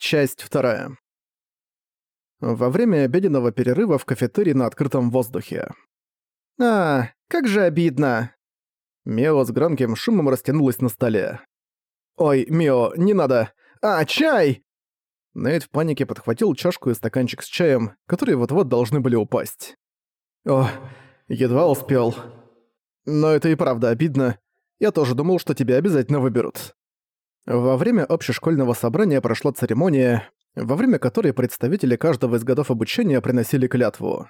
Часть вторая. Во время обеденного перерыва в кафетерии на открытом воздухе. «А, как же обидно!» Мео с громким шумом растянулась на столе. «Ой, Мео, не надо! А, чай!» Нейт в панике подхватил чашку и стаканчик с чаем, которые вот-вот должны были упасть. «О, едва успел. Но это и правда обидно. Я тоже думал, что тебя обязательно выберут». Во время общешкольного собрания прошла церемония, во время которой представители каждого из годов обучения приносили клятву.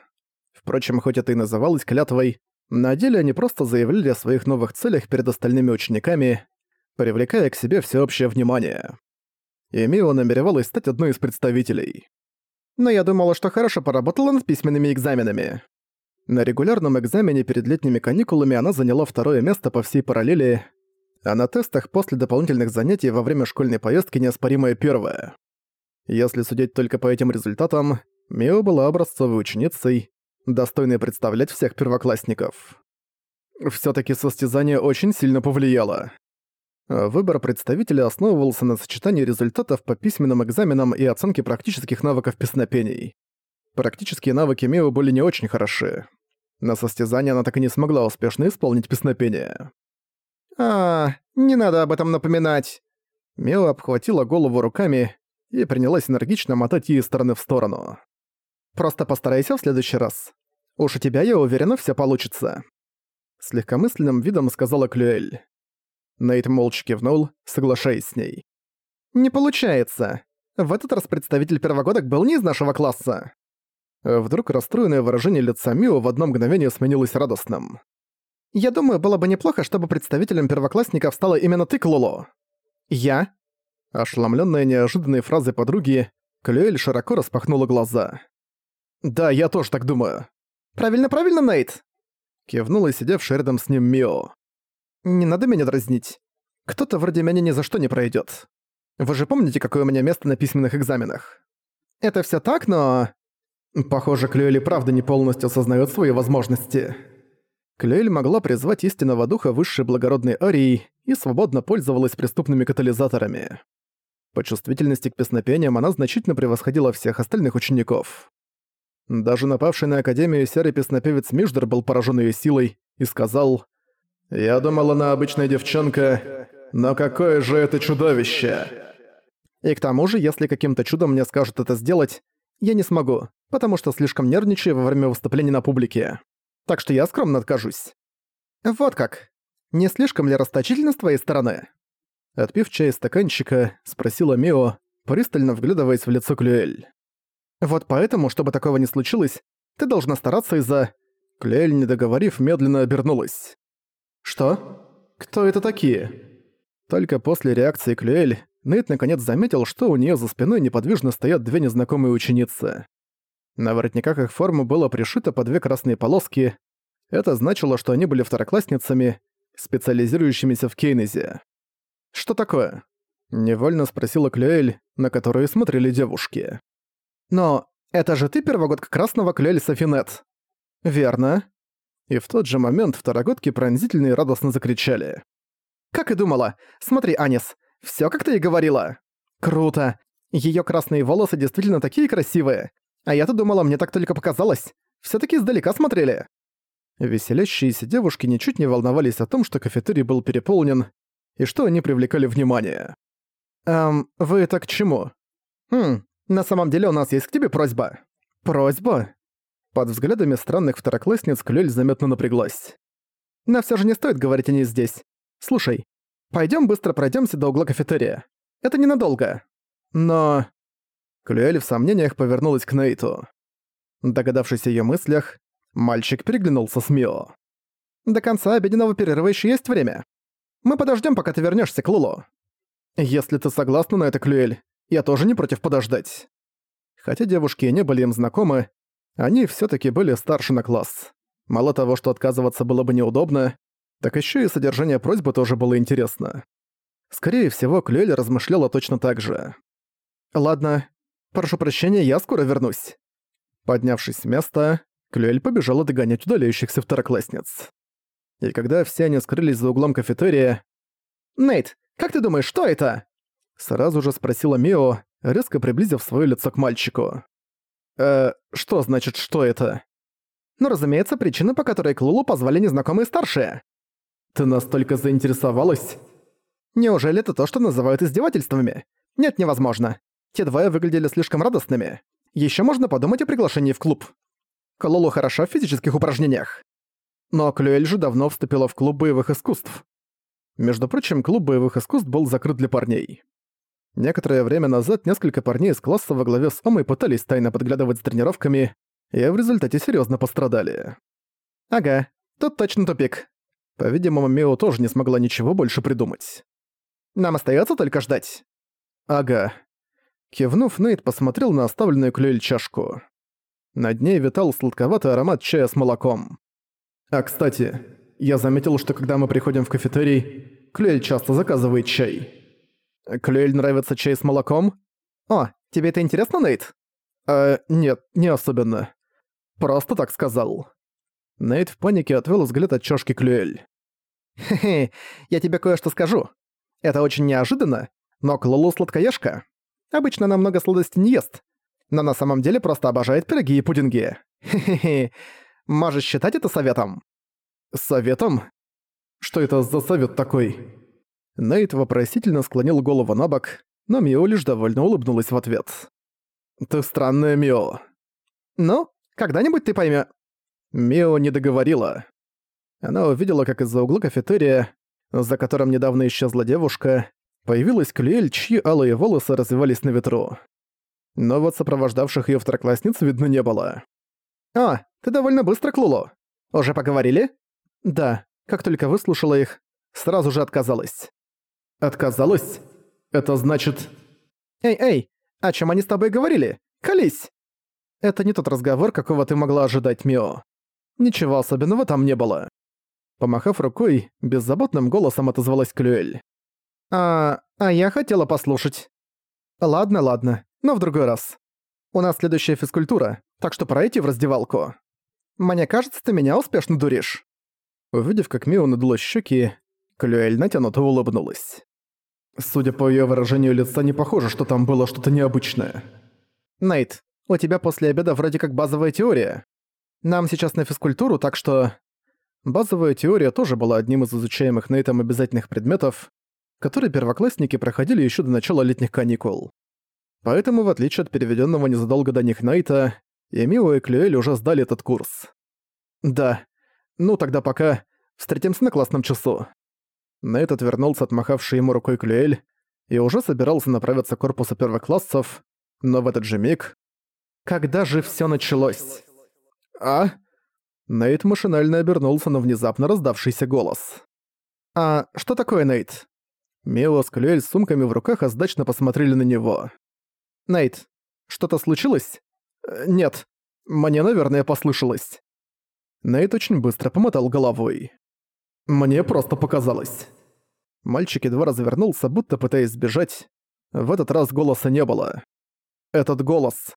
Впрочем, хоть это и называлось клятвой, на деле они просто заявляли о своих новых целях перед остальными учениками, привлекая к себе всеобщее внимание. И намеревалась стать одной из представителей. Но я думала, что хорошо поработала над письменными экзаменами. На регулярном экзамене перед летними каникулами она заняла второе место по всей параллели, а на тестах после дополнительных занятий во время школьной поездки неоспоримое первое. Если судить только по этим результатам, Мио была образцовой ученицей, достойной представлять всех первоклассников. Всё-таки состязание очень сильно повлияло. Выбор представителя основывался на сочетании результатов по письменным экзаменам и оценке практических навыков песнопений. Практические навыки Мио были не очень хороши. На состязании она так и не смогла успешно исполнить песнопение. «А, не надо об этом напоминать!» Мео обхватила голову руками и принялась энергично мотать ей из стороны в сторону. «Просто постарайся в следующий раз. Уж у тебя, я уверена, все получится». С легкомысленным видом сказала Клюэль. Нейт молча кивнул, соглашаясь с ней. «Не получается. В этот раз представитель первогодок был не из нашего класса». Вдруг расстроенное выражение лица Мио в одно мгновение сменилось радостным. Я думаю, было бы неплохо, чтобы представителем первоклассников стала именно ты, Клоло. Я? Ошеломлённая неожиданной фразой подруги, Клюэль широко распахнула глаза. Да, я тоже так думаю. Правильно-правильно, Нейт. Кивнула сидевшая рядом с ним Мио. Не надо меня дразнить. Кто-то вроде меня ни за что не пройдет. Вы же помните, какое у меня место на письменных экзаменах? Это все так, но... Похоже, Клюэли правда не полностью осознает свои возможности. Клюэль могла призвать истинного духа высшей благородной Арии и свободно пользовалась преступными катализаторами. По чувствительности к песнопениям она значительно превосходила всех остальных учеников. Даже напавший на Академию серый песнопевец Миждер был поражен ее силой и сказал «Я думал, она обычная девчонка, но какое же это чудовище!» И к тому же, если каким-то чудом мне скажут это сделать, я не смогу, потому что слишком нервничаю во время выступления на публике так что я скромно откажусь. Вот как. Не слишком ли расточительно с твоей стороны? Отпив чай из стаканчика, спросила Мио, пристально вглядываясь в лицо Клюэль. Вот поэтому, чтобы такого не случилось, ты должна стараться из-за... Клюэль, не договорив, медленно обернулась. Что? Кто это такие? Только после реакции Клюэль Нейт наконец заметил, что у нее за спиной неподвижно стоят две незнакомые ученицы. На воротниках их формы было пришито по две красные полоски. Это значило, что они были второклассницами, специализирующимися в Кейнезе. «Что такое?» — невольно спросила Клюэль, на которую смотрели девушки. «Но это же ты первогодка красного Клюэль Софинет?» «Верно». И в тот же момент второгодки пронзительно и радостно закричали. «Как и думала! Смотри, Анис, всё как ты и говорила!» «Круто! Её красные волосы действительно такие красивые! А я-то думала, мне так только показалось. все таки издалека смотрели». Веселящиеся девушки ничуть не волновались о том, что кафетерий был переполнен, и что они привлекали внимание. «Эм, вы это к чему?» «Хм, на самом деле у нас есть к тебе просьба». «Просьба?» Под взглядами странных второклассниц Клюэль заметно напряглась. «Но всё же не стоит говорить о ней здесь. Слушай, пойдём быстро пройдёмся до угла кафетерия. Это ненадолго. Но...» Клюэль в сомнениях повернулась к Нейту. Догадавшись о её мыслях, мальчик переглянулся с Мио. «До конца обеденного перерыва ещё есть время. Мы подождём, пока ты вернёшься к Лулу. Если ты согласна на это, Клюэль, я тоже не против подождать». Хотя девушки и не были им знакомы, они всё-таки были старше на класс. Мало того, что отказываться было бы неудобно, так ещё и содержание просьбы тоже было интересно. Скорее всего, Клюэль размышляла точно так же. «Ладно, Прошу прощения, я скоро вернусь». Поднявшись с места, Клюэль побежала догонять удаляющихся второклассниц. И когда все они скрылись за углом кафетерия... «Нейт, как ты думаешь, что это?» Сразу же спросила Мио, резко приблизив своё лицо к мальчику. «Э, что значит, что это?» «Ну, разумеется, причина, по которой Клулу позвали незнакомые старшие». «Ты настолько заинтересовалась?» «Неужели это то, что называют издевательствами? Нет, невозможно. Те двое выглядели слишком радостными. Ещё можно подумать о приглашении в клуб. Клулу хороша в физических упражнениях». Но Клюэль же давно вступила в клуб боевых искусств. Между прочим, клуб боевых искусств был закрыт для парней. Некоторое время назад несколько парней из класса во главе с Омой пытались тайно подглядывать за тренировками, и в результате серьезно пострадали. Ага, тут точно тупик. По-видимому, Мио тоже не смогла ничего больше придумать. Нам остается только ждать. Ага. Кивнув, Нейт посмотрел на оставленную Клюэль чашку. Над ней витал сладковатый аромат чая с молоком. А кстати, я заметил, что когда мы приходим в кафетерий, Клюэль часто заказывает чай. Клюэль нравится чай с молоком? О, тебе это интересно, Нейт? Э, нет, не особенно. Просто так сказал. Нейт в панике отвел взгляд от чашки Клюэль. Хе-хе, я тебе кое-что скажу. Это очень неожиданно, но Клулу сладкоежка. Обычно она много сладостей не ест, но на самом деле просто обожает пироги и пудинги. Хе-хе-хе. Можешь считать это советом? Советом? Что это за совет такой? Нейт вопросительно склонил голову на бок, но Мио лишь довольно улыбнулась в ответ. «Ты странная, Мио». «Ну, когда-нибудь ты поймё...» Мио не договорила. Она увидела, как из-за угла кафетерия, за которым недавно исчезла девушка, появилась Клюэль, чьи алые волосы развивались на ветру. Но вот сопровождавших её второклассниц видно не было. «А, ты довольно быстро, Клуло. Уже поговорили?» «Да, как только выслушала их, сразу же отказалась. Отказалась? Это значит... Эй-эй, о чем они с тобой говорили? Колись! Это не тот разговор, какого ты могла ожидать, Мио. Ничего особенного там не было. Помахав рукой, беззаботным голосом отозвалась Клюэль. А, а я хотела послушать. Ладно, ладно, но в другой раз. У нас следующая физкультура, так что пора идти в раздевалку. Мне кажется, ты меня успешно дуришь. Увидев, как Мио надула щеки, Клюэль натянуто улыбнулась. Судя по её выражению лица, не похоже, что там было что-то необычное. Нейт, у тебя после обеда вроде как базовая теория. Нам сейчас на физкультуру, так что... Базовая теория тоже была одним из изучаемых Нейтом обязательных предметов, которые первоклассники проходили ещё до начала летних каникул. Поэтому, в отличие от переведённого незадолго до них Нейта, Эмио и Клюэль уже сдали этот курс. Да. Ну тогда пока. Встретимся на классном часу. Нейт отвернулся от махавшей ему рукой Клюэль и уже собирался направиться к корпусу первоклассов, но в этот же миг... Когда же всё началось? А? Нейт машинально обернулся на внезапно раздавшийся голос. «А что такое, Нейт?» Мео с Клюэль с сумками в руках оздачно посмотрели на него. «Нейт, что-то случилось?» «Э, «Нет. Мне, наверное, послышалось». Нейт очень быстро помотал головой. Мне просто показалось. Мальчик едва развернулся, будто пытаясь сбежать. В этот раз голоса не было. Этот голос.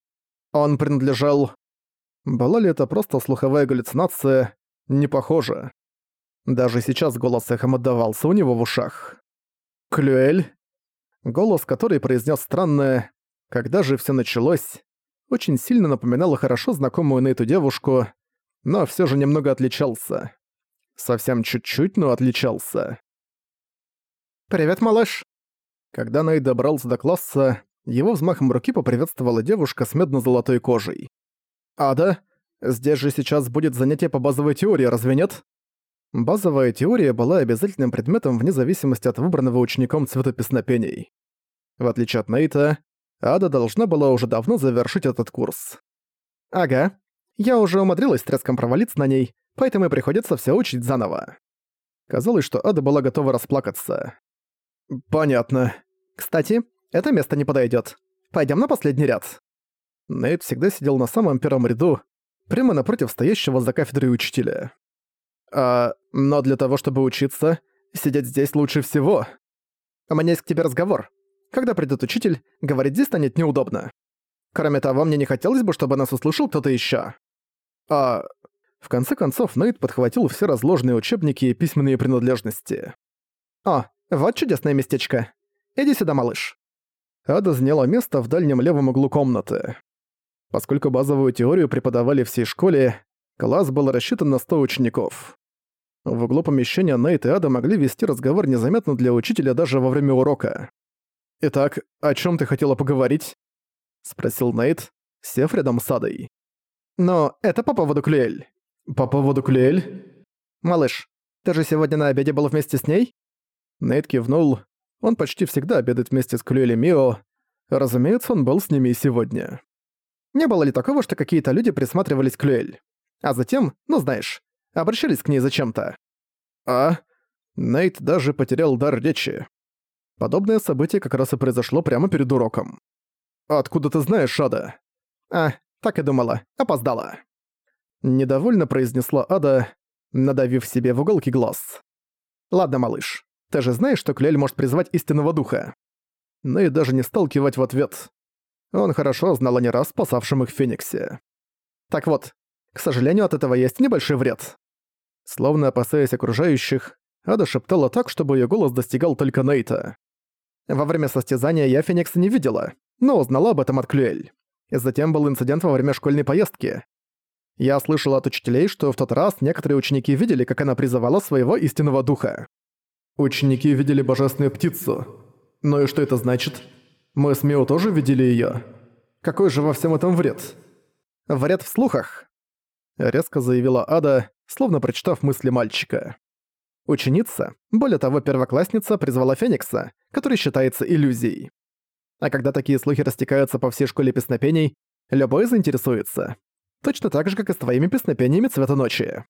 Он принадлежал... Была ли это просто слуховая галлюцинация? Не похоже. Даже сейчас голос эхом отдавался у него в ушах. «Клюэль?» Голос, который произнес странное «Когда же все началось?» очень сильно напоминал хорошо знакомую Нейту девушку, но все же немного отличался. Совсем чуть-чуть, но отличался. «Привет, малыш!» Когда Нейт добрался до класса, его взмахом руки поприветствовала девушка с медно-золотой кожей. «Ада, здесь же сейчас будет занятие по базовой теории, разве нет?» Базовая теория была обязательным предметом вне зависимости от выбранного учеником цвета песнопений. В отличие от Нейта, Ада должна была уже давно завершить этот курс. «Ага, я уже умудрилась треском провалиться на ней, поэтому и приходится все учить заново. Казалось, что Ада была готова расплакаться. «Понятно. Кстати, это место не подойдет. Пойдем на последний ряд». Нейт всегда сидел на самом первом ряду, прямо напротив стоящего за кафедрой учителя. «А, но для того, чтобы учиться, сидеть здесь лучше всего. У меня есть к тебе разговор. Когда придет учитель, говорить здесь станет неудобно. Кроме того, мне не хотелось бы, чтобы нас услышал кто-то еще. А в конце концов, Нейт подхватил все разложенные учебники и письменные принадлежности. «О, вот чудесное местечко. Иди сюда, малыш». Ада заняла место в дальнем левом углу комнаты. Поскольку базовую теорию преподавали всей школе, класс был рассчитан на 100 учеников. В углу помещения Нейт и Ада могли вести разговор незаметно для учителя даже во время урока. «Итак, о чем ты хотела поговорить?» — спросил Нейт, сев рядом с Адой. «Но это по поводу Клюэль». «По поводу Клюэль?» «Малыш, ты же сегодня на обеде был вместе с ней?» Нейт кивнул. Он почти всегда обедает вместе с Клюэль и Мио. Разумеется, он был с ними и сегодня. Не было ли такого, что какие-то люди присматривались к Клюэль? А затем, ну знаешь, обращались к ней зачем-то. А? Нейт даже потерял дар речи. Подобное событие как раз и произошло прямо перед уроком. «Откуда ты знаешь, Шада?» «А, так и думала. Опоздала». Недовольно произнесла Ада, надавив себе в уголки глаз. «Ладно, малыш, ты же знаешь, что Клель может призвать истинного духа?» Нейт даже не стал кивать в ответ. Он хорошо знал о не раз спасавшем их Фениксе. «Так вот, к сожалению, от этого есть небольшой вред. Словно опасаясь окружающих, Ада шептала так, чтобы её голос достигал только Нейта. Во время состязания я Феникса не видела, но узнала об этом от Клюэль. Затем был инцидент во время школьной поездки. Я слышала от учителей, что в тот раз некоторые ученики видели, как она призывала своего истинного духа. Ученики видели божественную птицу. Ну и что это значит? Мы с Мио тоже видели её. Какой же во всем этом вред? Вред в слухах. Резко заявила Ада, словно прочитав мысли мальчика. Ученица, более того, первоклассница, призвала Феникса, который считается иллюзией. А когда такие слухи растекаются по всей школе песнопений, любой заинтересуется. Точно так же, как и с твоими песнопениями цвета ночи.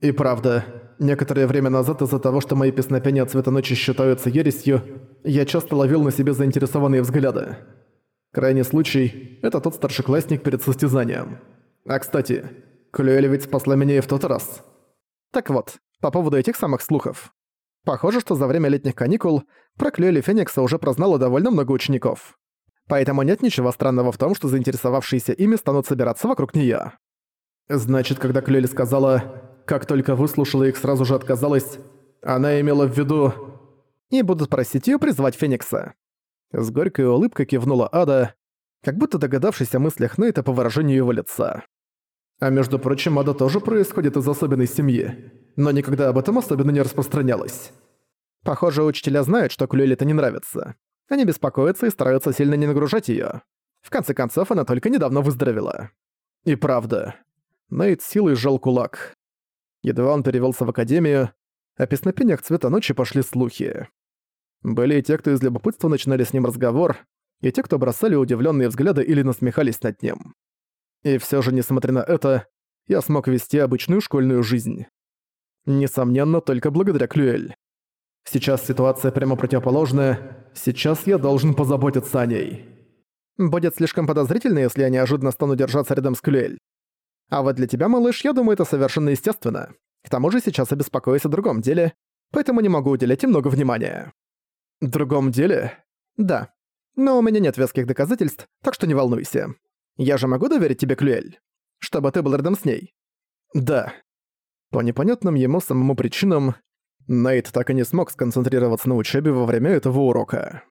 И правда, некоторое время назад из-за того, что мои песнопения цвета ночи считаются ересью, я часто ловил на себе заинтересованные взгляды. Крайний случай — это тот старшеклассник перед состязанием. А кстати, Клюэль ведь спасла меня и в тот раз. Так вот, по поводу этих самых слухов. Похоже, что за время летних каникул про Клюэли Феникса уже прознало довольно много учеников. Поэтому нет ничего странного в том, что заинтересовавшиеся ими станут собираться вокруг неё. Значит, когда Клюэль сказала «как только выслушала их, сразу же отказалась», она имела в виду... И будут просить её призвать Феникса. С горькой улыбкой кивнула Ада, как будто догадавшись о мыслях Нейта по выражению его лица. А между прочим, ада тоже происходит из особенной семьи, но никогда об этом особенно не распространялась. Похоже, учителя знают, что Клюэль это не нравится. Они беспокоятся и стараются сильно не нагружать её. В конце концов, она только недавно выздоровела. И правда. Нейт силой сжал кулак. Едва он перевелся в академию, о песнопениях цвета ночи пошли слухи. Были и те, кто из любопытства начинали с ним разговор, и те, кто бросали удивленные взгляды или насмехались над ним. И все же, несмотря на это, я смог вести обычную школьную жизнь. Несомненно, только благодаря Клюэль. Сейчас ситуация прямо противоположная, сейчас я должен позаботиться о ней. Будет слишком подозрительно, если я неожиданно стану держаться рядом с Клюэль. А вот для тебя, малыш, я думаю, это совершенно естественно. К тому же сейчас я беспокоюсь о другом деле, поэтому не могу уделять им много внимания. Другом деле? Да. Но у меня нет веских доказательств, так что не волнуйся. Я же могу доверить тебе Клюэль? Чтобы ты был рядом с ней?» «Да». По непонятным ему самому причинам, Нейт так и не смог сконцентрироваться на учебе во время этого урока.